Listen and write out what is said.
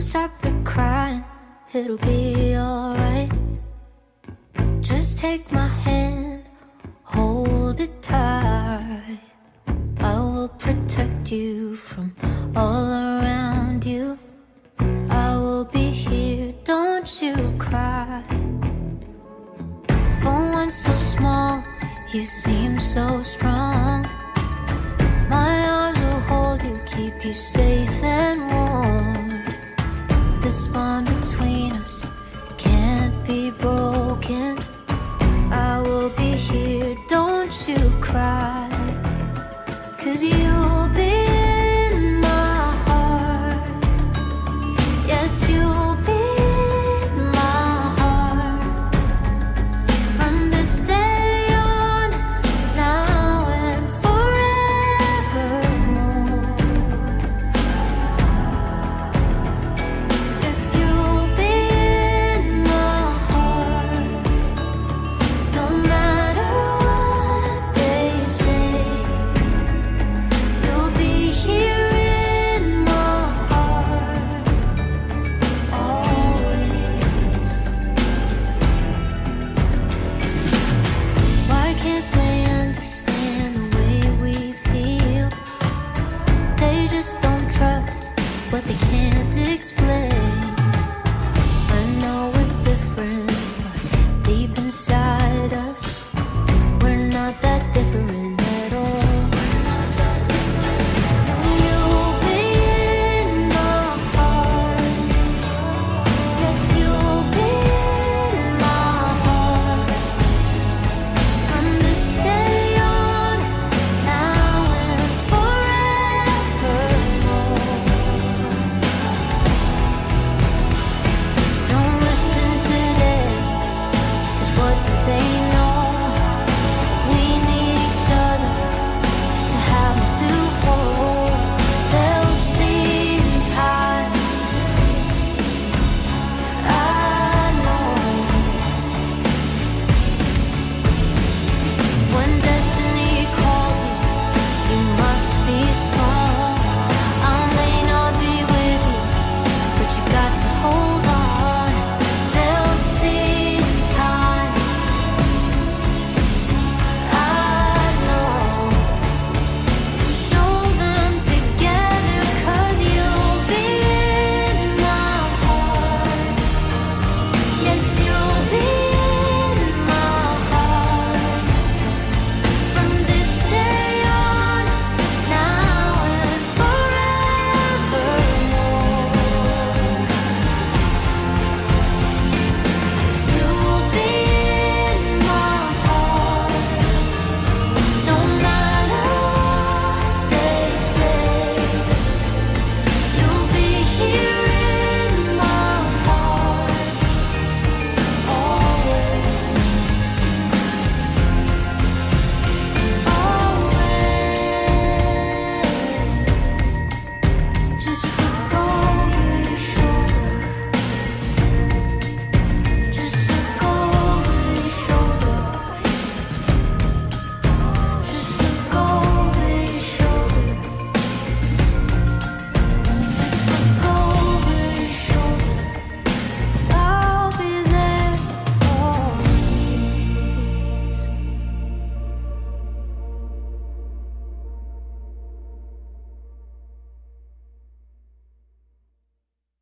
Stop the crying, it'll be alright. Just take my hand, hold it tight. I will protect you from all around you. I will be here, don't you cry. For one so small, you seem so strong. My arms will hold you, keep you safe Cause you'll explain.